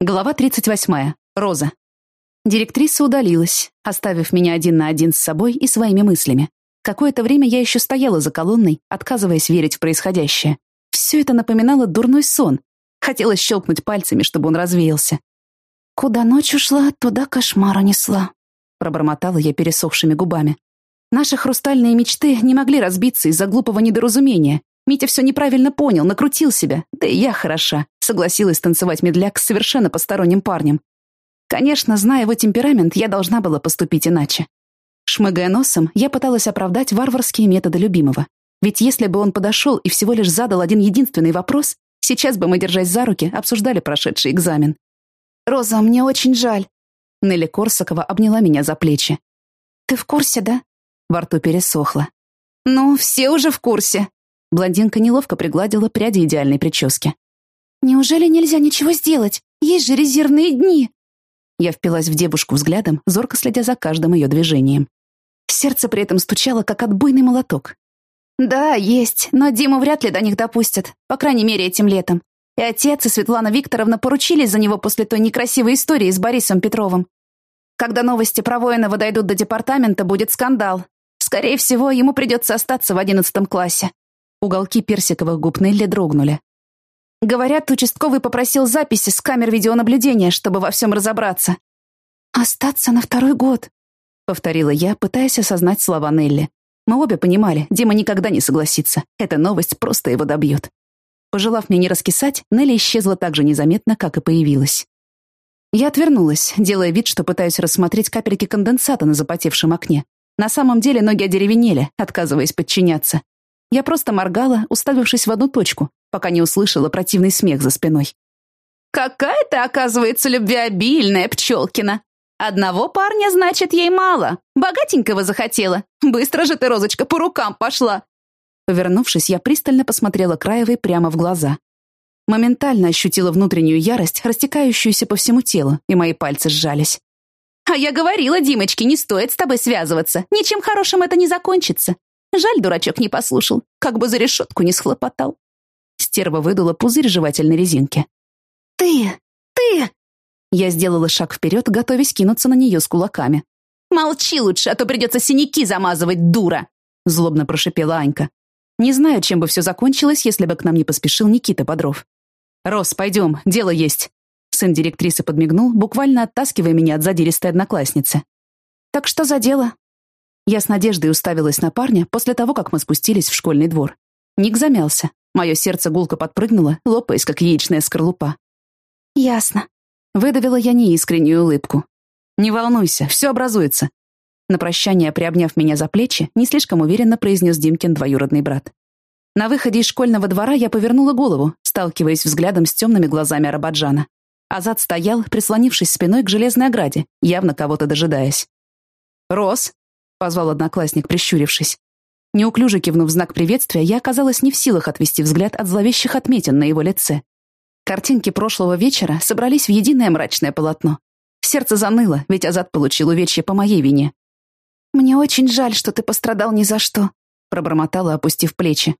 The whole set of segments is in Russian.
Глава 38. Роза. Директриса удалилась, оставив меня один на один с собой и своими мыслями. Какое-то время я еще стояла за колонной, отказываясь верить в происходящее. Все это напоминало дурной сон. Хотелось щелкнуть пальцами, чтобы он развеялся. «Куда ночь ушла, туда кошмара несла», — пробормотала я пересохшими губами. Наши хрустальные мечты не могли разбиться из-за глупого недоразумения. Митя все неправильно понял, накрутил себя. Да и я хороша. Согласилась танцевать медляк с совершенно посторонним парнем. Конечно, зная его темперамент, я должна была поступить иначе. Шмыгая носом, я пыталась оправдать варварские методы любимого. Ведь если бы он подошел и всего лишь задал один единственный вопрос, сейчас бы мы, держась за руки, обсуждали прошедший экзамен. «Роза, мне очень жаль». Нелли Корсакова обняла меня за плечи. «Ты в курсе, да?» Во рту пересохло. «Ну, все уже в курсе». Блондинка неловко пригладила пряди идеальной прически. «Неужели нельзя ничего сделать? Есть же резервные дни!» Я впилась в девушку взглядом, зорко следя за каждым ее движением. Сердце при этом стучало, как отбойный молоток. «Да, есть, но Диму вряд ли до них допустят, по крайней мере, этим летом. И отец, и Светлана Викторовна поручились за него после той некрасивой истории с Борисом Петровым. Когда новости про Воинова дойдут до департамента, будет скандал. Скорее всего, ему придется остаться в одиннадцатом классе». Уголки персиковых губ Нелли дрогнули. Говорят, участковый попросил записи с камер видеонаблюдения, чтобы во всем разобраться. «Остаться на второй год», — повторила я, пытаясь осознать слова Нелли. Мы обе понимали, Дима никогда не согласится. Эта новость просто его добьет. Пожелав мне не раскисать, Нелли исчезла так же незаметно, как и появилась. Я отвернулась, делая вид, что пытаюсь рассмотреть капельки конденсата на запотевшем окне. На самом деле ноги одеревенели, отказываясь подчиняться. Я просто моргала, уставившись в одну точку, пока не услышала противный смех за спиной. «Какая ты, оказывается, любвеобильная, Пчелкина! Одного парня, значит, ей мало. Богатенького захотела. Быстро же ты, Розочка, по рукам пошла!» Повернувшись, я пристально посмотрела Краевой прямо в глаза. Моментально ощутила внутреннюю ярость, растекающуюся по всему телу, и мои пальцы сжались. «А я говорила, Димочке, не стоит с тобой связываться. Ничем хорошим это не закончится. Жаль, дурачок не послушал, как бы за решетку не схлопотал. Стерва выдула пузырь жевательной резинки. «Ты! Ты!» Я сделала шаг вперед, готовясь кинуться на нее с кулаками. «Молчи лучше, а то придется синяки замазывать, дура!» Злобно прошипела Анька. Не знаю, чем бы все закончилось, если бы к нам не поспешил Никита Бодров. «Рос, пойдем, дело есть!» Сын директрисы подмигнул, буквально оттаскивая меня от задиристой одноклассницы. «Так что за дело?» Я с надеждой уставилась на парня после того, как мы спустились в школьный двор. Ник замялся. Мое сердце гулко подпрыгнуло, лопаясь, как яичная скорлупа. «Ясно». Выдавила я неискреннюю улыбку. «Не волнуйся, все образуется». На прощание, приобняв меня за плечи, не слишком уверенно произнес Димкин двоюродный брат. На выходе из школьного двора я повернула голову, сталкиваясь взглядом с темными глазами Арабаджана. Азат стоял, прислонившись спиной к железной ограде, явно кого-то дожидаясь. «Рос!» — позвал одноклассник, прищурившись. Неуклюже кивнув знак приветствия, я оказалась не в силах отвести взгляд от зловещих отметин на его лице. Картинки прошлого вечера собрались в единое мрачное полотно. Сердце заныло, ведь Азат получил увечье по моей вине. «Мне очень жаль, что ты пострадал ни за что», — пробормотала, опустив плечи.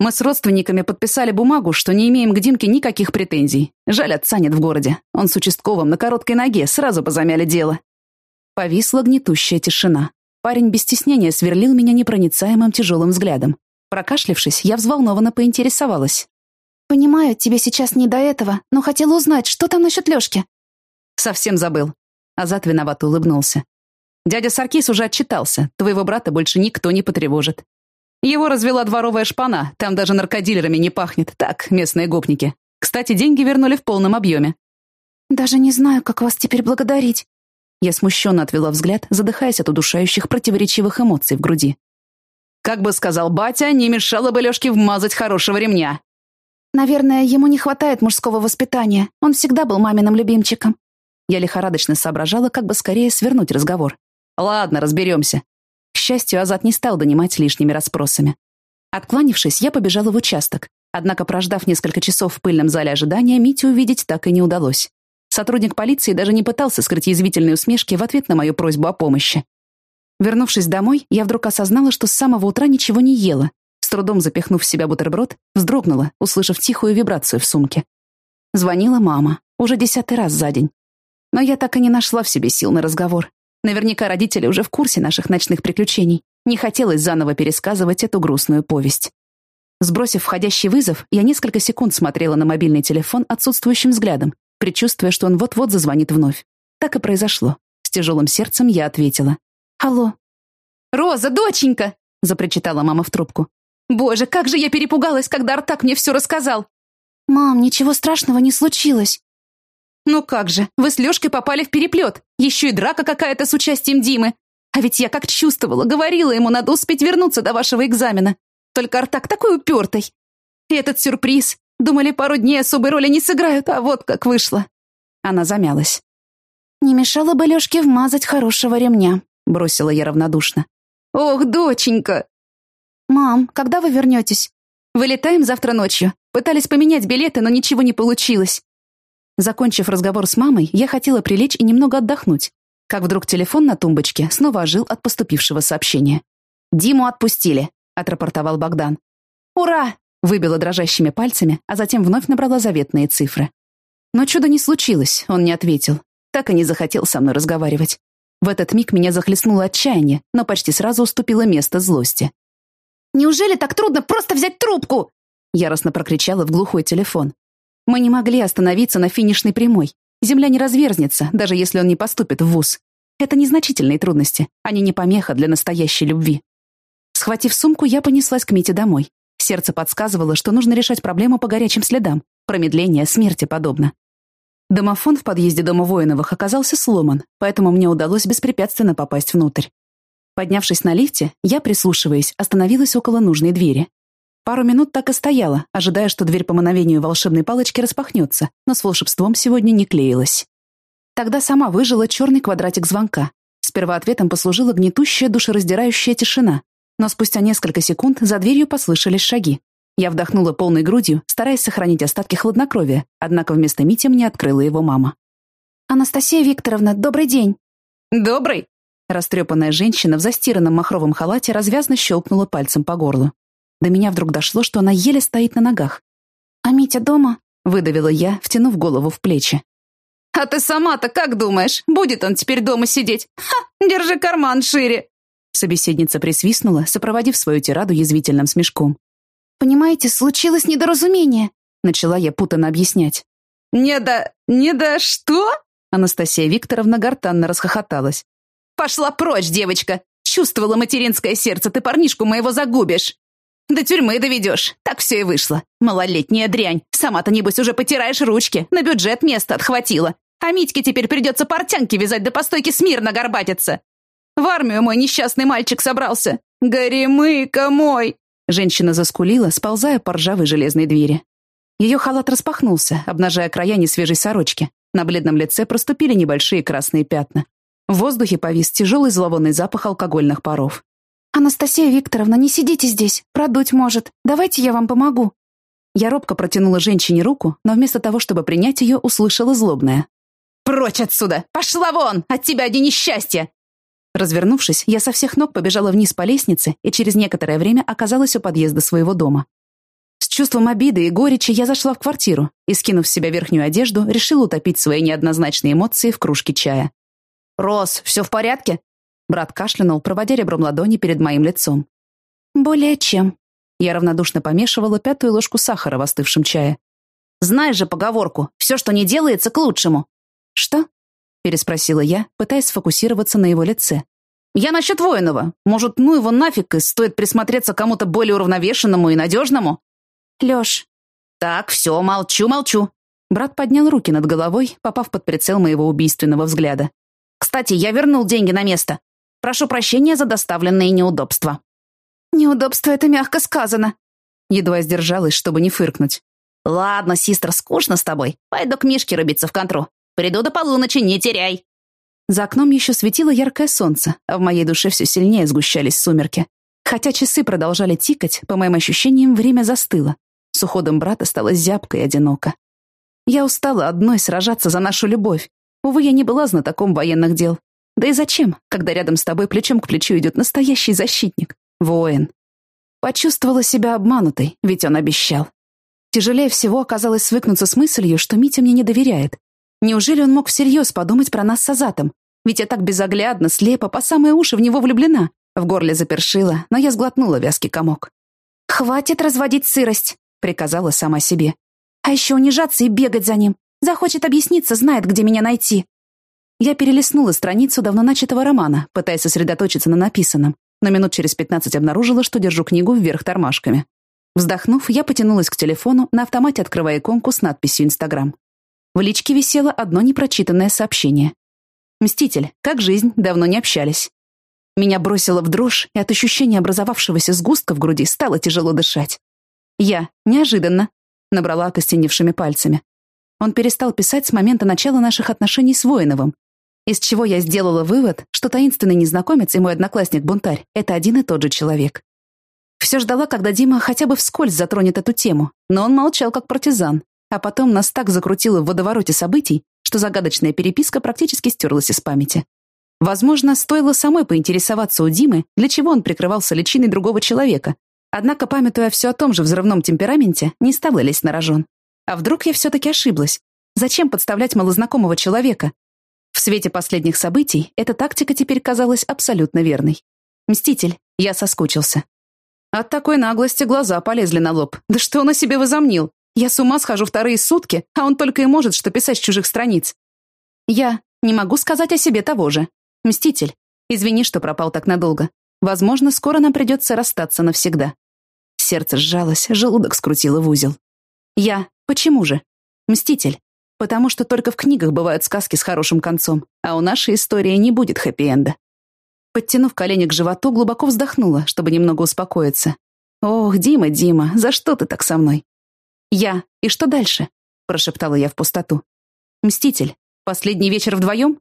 «Мы с родственниками подписали бумагу, что не имеем к Димке никаких претензий. Жаль, отца нет в городе. Он с участковым на короткой ноге, сразу бы замяли дело». Повисла гнетущая тишина. Парень без стеснения сверлил меня непроницаемым тяжелым взглядом. Прокашлившись, я взволнованно поинтересовалась. «Понимаю, тебе сейчас не до этого, но хотела узнать, что там насчет Лёшки?» «Совсем забыл». Азат виновато улыбнулся. «Дядя Саркис уже отчитался. Твоего брата больше никто не потревожит. Его развела дворовая шпана, там даже наркодилерами не пахнет. Так, местные гопники. Кстати, деньги вернули в полном объеме». «Даже не знаю, как вас теперь благодарить», я смущенно отвела взгляд, задыхаясь от удушающих противоречивых эмоций в груди. «Как бы сказал батя, не мешало бы Лёшке вмазать хорошего ремня». «Наверное, ему не хватает мужского воспитания. Он всегда был маминым любимчиком». Я лихорадочно соображала, как бы скорее свернуть разговор. «Ладно, разберемся». Счастью, Азат не стал донимать лишними расспросами. Откланившись, я побежала в участок. Однако, прождав несколько часов в пыльном зале ожидания, Митю увидеть так и не удалось. Сотрудник полиции даже не пытался скрыть язвительные усмешки в ответ на мою просьбу о помощи. Вернувшись домой, я вдруг осознала, что с самого утра ничего не ела. С трудом запихнув в себя бутерброд, вздрогнула, услышав тихую вибрацию в сумке. Звонила мама, уже десятый раз за день. Но я так и не нашла в себе сил на разговор. Наверняка родители уже в курсе наших ночных приключений. Не хотелось заново пересказывать эту грустную повесть. Сбросив входящий вызов, я несколько секунд смотрела на мобильный телефон отсутствующим взглядом, предчувствуя, что он вот-вот зазвонит вновь. Так и произошло. С тяжелым сердцем я ответила. «Алло». «Роза, доченька!» — запричитала мама в трубку. «Боже, как же я перепугалась, когда Артак мне все рассказал!» «Мам, ничего страшного не случилось». «Ну как же, вы с Лешкой попали в переплет. Еще и драка какая-то с участием Димы. А ведь я как чувствовала, говорила ему, надо успеть вернуться до вашего экзамена. Только Артак такой упертый. И этот сюрприз. Думали, пару дней особой роли не сыграют, а вот как вышло». Она замялась. «Не мешало бы Лешке вмазать хорошего ремня», — бросила я равнодушно. «Ох, доченька!» «Мам, когда вы вернетесь?» «Вылетаем завтра ночью. Пытались поменять билеты, но ничего не получилось». Закончив разговор с мамой, я хотела прилечь и немного отдохнуть. Как вдруг телефон на тумбочке снова ожил от поступившего сообщения. «Диму отпустили», — отрапортовал Богдан. «Ура!» — выбила дрожащими пальцами, а затем вновь набрала заветные цифры. Но чуда не случилось, он не ответил. Так и не захотел со мной разговаривать. В этот миг меня захлестнуло отчаяние, но почти сразу уступило место злости. «Неужели так трудно просто взять трубку?» Яростно прокричала в глухой телефон. Мы не могли остановиться на финишной прямой. Земля не разверзнется, даже если он не поступит в ВУЗ. Это незначительные трудности, они не помеха для настоящей любви. Схватив сумку, я понеслась к Мите домой. Сердце подсказывало, что нужно решать проблему по горячим следам. Промедление смерти подобно. Домофон в подъезде дома Воиновых оказался сломан, поэтому мне удалось беспрепятственно попасть внутрь. Поднявшись на лифте, я, прислушиваясь, остановилась около нужной двери. Пару минут так и стояла, ожидая, что дверь по мановению волшебной палочки распахнется, но с волшебством сегодня не клеилась. Тогда сама выжила черный квадратик звонка. Сперва ответом послужила гнетущая, душераздирающая тишина, но спустя несколько секунд за дверью послышались шаги. Я вдохнула полной грудью, стараясь сохранить остатки хладнокровия, однако вместо Мити мне открыла его мама. «Анастасия Викторовна, добрый день!» «Добрый!» Растрепанная женщина в застиранном махровом халате развязно щелкнула пальцем по горлу. До меня вдруг дошло, что она еле стоит на ногах. «А Митя дома?» — выдавила я, втянув голову в плечи. «А ты сама-то как думаешь? Будет он теперь дома сидеть? Ха! Держи карман шире!» Собеседница присвистнула, сопроводив свою тираду язвительным смешком. «Понимаете, случилось недоразумение», — начала я путанно объяснять. «Не да... не да что?» Анастасия Викторовна гортанно расхохоталась. «Пошла прочь, девочка! Чувствовала материнское сердце, ты парнишку моего загубишь!» «До тюрьмы доведешь. Так все и вышло. Малолетняя дрянь. Сама-то, небось, уже потираешь ручки. На бюджет место отхватила. А Митьке теперь придется портянки вязать до постойки смирно горбатиться. В армию мой несчастный мальчик собрался. Горемыка мой!» Женщина заскулила, сползая по ржавой железной двери. Ее халат распахнулся, обнажая края несвежей сорочки. На бледном лице проступили небольшие красные пятна. В воздухе повис тяжелый зловонный запах алкогольных паров. «Анастасия Викторовна, не сидите здесь, продуть может. Давайте я вам помогу». Я робко протянула женщине руку, но вместо того, чтобы принять ее, услышала злобное. «Прочь отсюда! Пошла вон! От тебя один несчастье!» Развернувшись, я со всех ног побежала вниз по лестнице и через некоторое время оказалась у подъезда своего дома. С чувством обиды и горечи я зашла в квартиру и, скинув с себя верхнюю одежду, решила утопить свои неоднозначные эмоции в кружке чая. «Рос, все в порядке?» Брат кашлянул, проводя ребром ладони перед моим лицом. «Более чем». Я равнодушно помешивала пятую ложку сахара в остывшем чае. «Знаешь же поговорку, все, что не делается, к лучшему». «Что?» — переспросила я, пытаясь сфокусироваться на его лице. «Я насчет Воинова. Может, ну его нафиг, и стоит присмотреться кому-то более уравновешенному и надежному?» «Лёш». «Так, все, молчу, молчу». Брат поднял руки над головой, попав под прицел моего убийственного взгляда. «Кстати, я вернул деньги на место. Прошу прощения за доставленные неудобства». «Неудобство — это мягко сказано». Едва сдержалась, чтобы не фыркнуть. «Ладно, систер, скучно с тобой. Пойду к Мишке рубиться в контру. Приду до полуночи, не теряй!» За окном еще светило яркое солнце, а в моей душе все сильнее сгущались сумерки. Хотя часы продолжали тикать, по моим ощущениям, время застыло. С уходом брата стало зябко и одиноко. Я устала одной сражаться за нашу любовь. Увы, я не была знатоком военных дел. Да и зачем, когда рядом с тобой плечом к плечу идет настоящий защитник, воин? Почувствовала себя обманутой, ведь он обещал. Тяжелее всего оказалось свыкнуться с мыслью, что Митя мне не доверяет. Неужели он мог всерьез подумать про нас с Азатом? Ведь я так безоглядно, слепо, по самые уши в него влюблена. В горле запершило, но я сглотнула вязкий комок. «Хватит разводить сырость», — приказала сама себе. «А еще унижаться и бегать за ним. Захочет объясниться, знает, где меня найти». Я перелистнула страницу давно начатого романа, пытаясь сосредоточиться на написанном, но минут через пятнадцать обнаружила, что держу книгу вверх тормашками. Вздохнув, я потянулась к телефону, на автомате открывая иконку с надписью «Инстаграм». В личке висело одно непрочитанное сообщение. «Мститель, как жизнь, давно не общались». Меня бросило в дрожь, и от ощущения образовавшегося сгустка в груди стало тяжело дышать. Я, неожиданно, набрала окостеневшими пальцами. Он перестал писать с момента начала наших отношений с Воиновым, из чего я сделала вывод, что таинственный незнакомец и мой одноклассник-бунтарь — это один и тот же человек. Все ждала, когда Дима хотя бы вскользь затронет эту тему, но он молчал как партизан, а потом нас так закрутило в водовороте событий, что загадочная переписка практически стерлась из памяти. Возможно, стоило самой поинтересоваться у Димы, для чего он прикрывался личиной другого человека. Однако, памятуя все о том же взрывном темпераменте, не стала лезть на рожон. А вдруг я все-таки ошиблась? Зачем подставлять малознакомого человека? В свете последних событий эта тактика теперь казалась абсолютно верной. Мститель, я соскучился. От такой наглости глаза полезли на лоб. Да что он о себе возомнил? Я с ума схожу вторые сутки, а он только и может что писать с чужих страниц. Я не могу сказать о себе того же. Мститель, извини, что пропал так надолго. Возможно, скоро нам придется расстаться навсегда. Сердце сжалось, желудок скрутило в узел. Я. Почему же? Мститель. Потому что только в книгах бывают сказки с хорошим концом, а у нашей истории не будет хэппи-энда. Подтянув колени к животу, глубоко вздохнула, чтобы немного успокоиться. «Ох, Дима, Дима, за что ты так со мной?» «Я. И что дальше?» — прошептала я в пустоту. «Мститель. Последний вечер вдвоем?»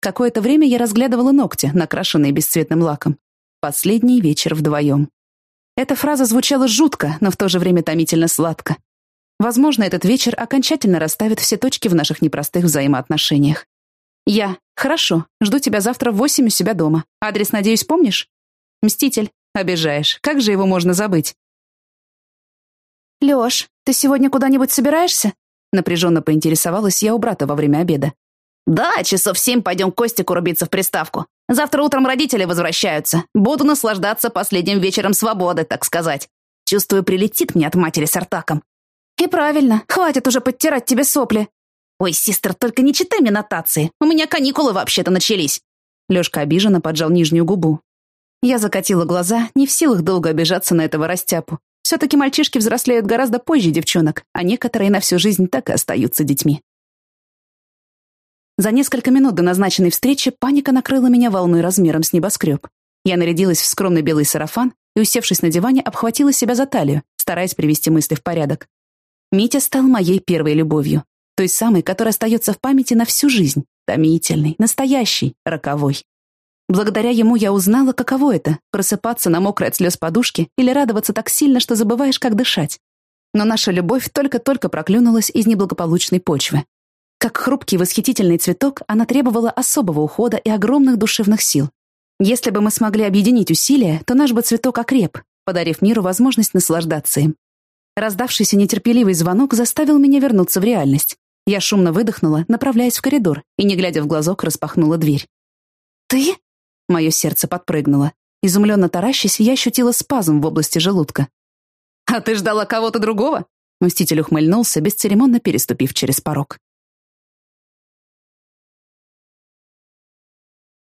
Какое-то время я разглядывала ногти, накрашенные бесцветным лаком. Последний вечер вдвоем. Эта фраза звучала жутко, но в то же время томительно сладко. Возможно, этот вечер окончательно расставит все точки в наших непростых взаимоотношениях. Я. Хорошо. Жду тебя завтра в восемь у себя дома. Адрес, надеюсь, помнишь? Мститель. Обижаешь. Как же его можно забыть? Лёш, ты сегодня куда-нибудь собираешься? Напряженно поинтересовалась я у брата во время обеда. «Да, часов семь пойдем Костику рубиться в приставку. Завтра утром родители возвращаются. Буду наслаждаться последним вечером свободы, так сказать. Чувствую, прилетит мне от матери с Артаком». «И правильно. Хватит уже подтирать тебе сопли». «Ой, систер, только не читай мне нотации. У меня каникулы вообще-то начались». Лёшка обиженно поджал нижнюю губу. Я закатила глаза, не в силах долго обижаться на этого растяпу. Все-таки мальчишки взрослеют гораздо позже девчонок, а некоторые на всю жизнь так и остаются детьми. За несколько минут до назначенной встречи паника накрыла меня волной размером с небоскреб. Я нарядилась в скромный белый сарафан и, усевшись на диване, обхватила себя за талию, стараясь привести мысли в порядок. Митя стал моей первой любовью. Той самой, которая остается в памяти на всю жизнь. Томительный, настоящий, роковой. Благодаря ему я узнала, каково это — просыпаться на мокрой от слез подушке или радоваться так сильно, что забываешь, как дышать. Но наша любовь только-только проклюнулась из неблагополучной почвы. Как хрупкий восхитительный цветок, она требовала особого ухода и огромных душевных сил. Если бы мы смогли объединить усилия, то наш бы цветок окреп, подарив миру возможность наслаждаться им. Раздавшийся нетерпеливый звонок заставил меня вернуться в реальность. Я шумно выдохнула, направляясь в коридор, и, не глядя в глазок, распахнула дверь. «Ты?» Мое сердце подпрыгнуло. Изумленно таращась, я ощутила спазм в области желудка. «А ты ждала кого-то другого?» Мститель ухмыльнулся, бесцеремонно переступив через порог.